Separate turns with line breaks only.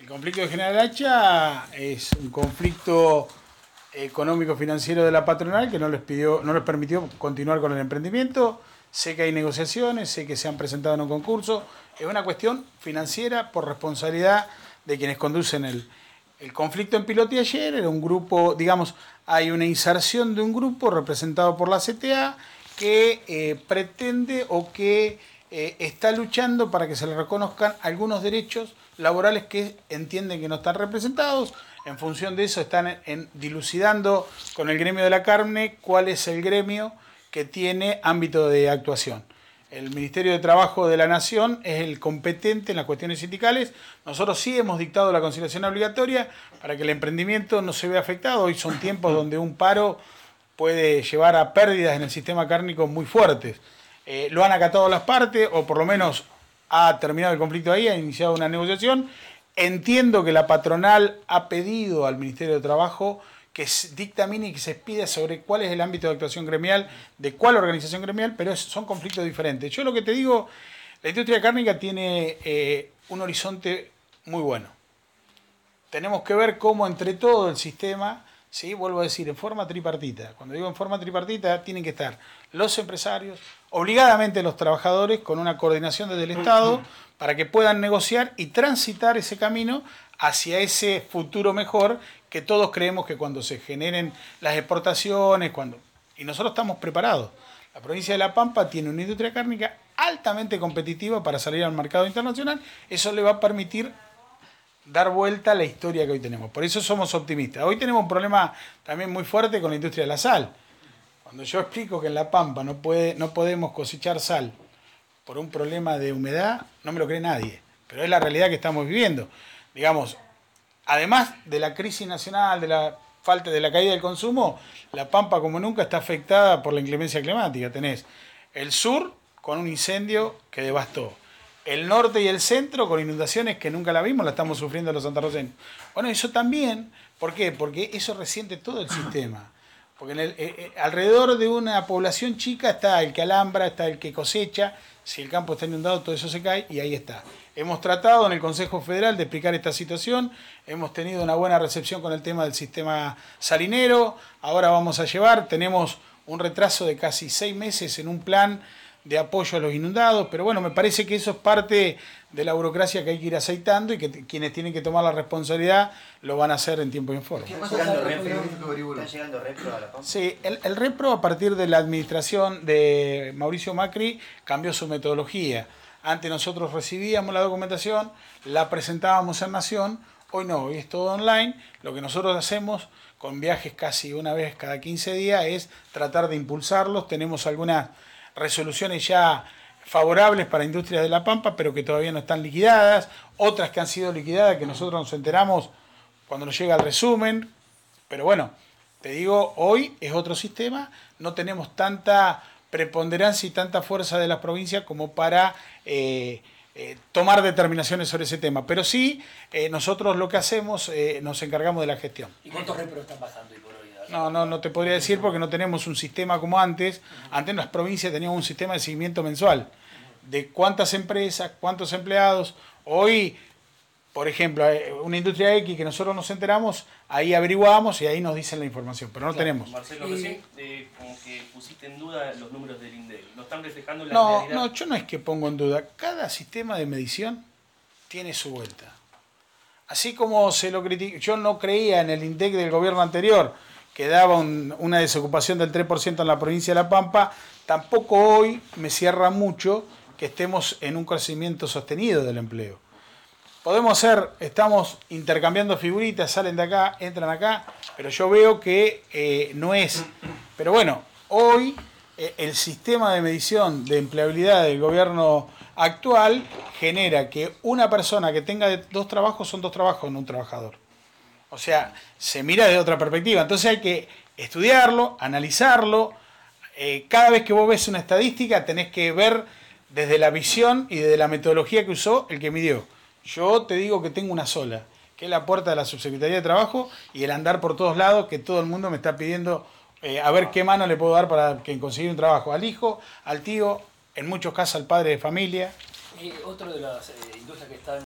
El conflicto de General Hacha es un conflicto económico-financiero de la patronal que no les pidió, no les permitió continuar con el emprendimiento. Sé que hay negociaciones, sé que se han presentado en un concurso. Es una cuestión financiera por responsabilidad de quienes conducen el, el conflicto en Pilote ayer. Era un grupo, digamos, hay una inserción de un grupo representado por la CTA que eh, pretende o que eh, está luchando para que se le reconozcan algunos derechos laborales que entienden que no están representados. En función de eso están en, dilucidando con el gremio de la carne cuál es el gremio que tiene ámbito de actuación. El Ministerio de Trabajo de la Nación es el competente en las cuestiones sindicales. Nosotros sí hemos dictado la conciliación obligatoria para que el emprendimiento no se vea afectado. Hoy son tiempos donde un paro puede llevar a pérdidas en el sistema cárnico muy fuertes. Eh, lo han acatado las partes, o por lo menos ha terminado el conflicto ahí, ha iniciado una negociación. Entiendo que la patronal ha pedido al Ministerio de Trabajo que dictamine y que se pida sobre cuál es el ámbito de actuación gremial, de cuál organización gremial, pero son conflictos diferentes. Yo lo que te digo, la industria cárnica tiene eh, un horizonte muy bueno. Tenemos que ver cómo entre todo el sistema ¿sí? vuelvo a decir, en forma tripartita. Cuando digo en forma tripartita, tienen que estar los empresarios, obligadamente los trabajadores, con una coordinación desde el Estado, para que puedan negociar y transitar ese camino hacia ese futuro mejor que todos creemos que cuando se generen las exportaciones, cuando... Y nosotros estamos preparados. La provincia de La Pampa tiene una industria cárnica altamente competitiva para salir al mercado internacional. Eso le va a permitir dar vuelta a la historia que hoy tenemos. Por eso somos optimistas. Hoy tenemos un problema también muy fuerte con la industria de la sal. Cuando yo explico que en La Pampa no, puede, no podemos cosechar sal por un problema de humedad, no me lo cree nadie. Pero es la realidad que estamos viviendo. Digamos, además de la crisis nacional, de la falta de la caída del consumo, La Pampa como nunca está afectada por la inclemencia climática. Tenés el sur con un incendio que devastó el norte y el centro con inundaciones que nunca la vimos, la estamos sufriendo los santarroceños. Bueno, eso también, ¿por qué? Porque eso resiente todo el sistema. Porque eh, eh, alrededor de una población chica está el que alambra, está el que cosecha, si el campo está inundado todo eso se cae y ahí está. Hemos tratado en el Consejo Federal de explicar esta situación, hemos tenido una buena recepción con el tema del sistema salinero, ahora vamos a llevar, tenemos un retraso de casi seis meses en un plan de apoyo a los inundados, pero bueno, me parece que eso es parte de la burocracia que hay que ir aceitando y que quienes tienen que tomar la responsabilidad lo van a hacer en tiempo y en forma. ¿Está llegando repro a la Sí, el, el repro a partir de la administración de Mauricio Macri cambió su metodología. Antes nosotros recibíamos la documentación, la presentábamos en Nación, hoy no, hoy es todo online. Lo que nosotros hacemos con viajes casi una vez cada 15 días es tratar de impulsarlos. Tenemos algunas resoluciones ya favorables para Industrias de La Pampa, pero que todavía no están liquidadas, otras que han sido liquidadas que nosotros nos enteramos cuando nos llega el resumen, pero bueno, te digo, hoy es otro sistema, no tenemos tanta preponderancia y tanta fuerza de las provincias como para eh, eh, tomar determinaciones sobre ese tema, pero sí, eh, nosotros lo que hacemos, nos encargamos de la gestión.
¿Y cuántos repros están bajando?
No, no, no te podría decir porque no tenemos un sistema como antes. Antes en las provincias teníamos un sistema de seguimiento mensual de cuántas empresas, cuántos empleados. Hoy, por ejemplo, una industria X que nosotros nos enteramos, ahí averiguamos y ahí nos dicen la información, pero no tenemos.
Marcelo, recién eh, como que pusiste en duda los números del INDEC. ¿No están reflejando la
no, No, yo no es que pongo en duda. Cada sistema de medición tiene su vuelta. Así como se lo critica, yo no creía en el INDEC del gobierno anterior, que daba una desocupación del 3% en la provincia de La Pampa, tampoco hoy me cierra mucho que estemos en un crecimiento sostenido del empleo. Podemos ser, estamos intercambiando figuritas, salen de acá, entran acá, pero yo veo que eh, no es. Pero bueno, hoy eh, el sistema de medición de empleabilidad del gobierno actual genera que una persona que tenga dos trabajos son dos trabajos en un trabajador. O sea, se mira de otra perspectiva. Entonces hay que estudiarlo, analizarlo. Eh, cada vez que vos ves una estadística tenés que ver desde la visión y desde la metodología que usó el que midió. Yo te digo que tengo una sola, que es la puerta de la Subsecretaría de Trabajo y el andar por todos lados, que todo el mundo me está pidiendo eh, a ver qué mano le puedo dar para que conseguir un trabajo. Al hijo, al tío, en muchos casos al padre de familia.
De las eh, industrias que están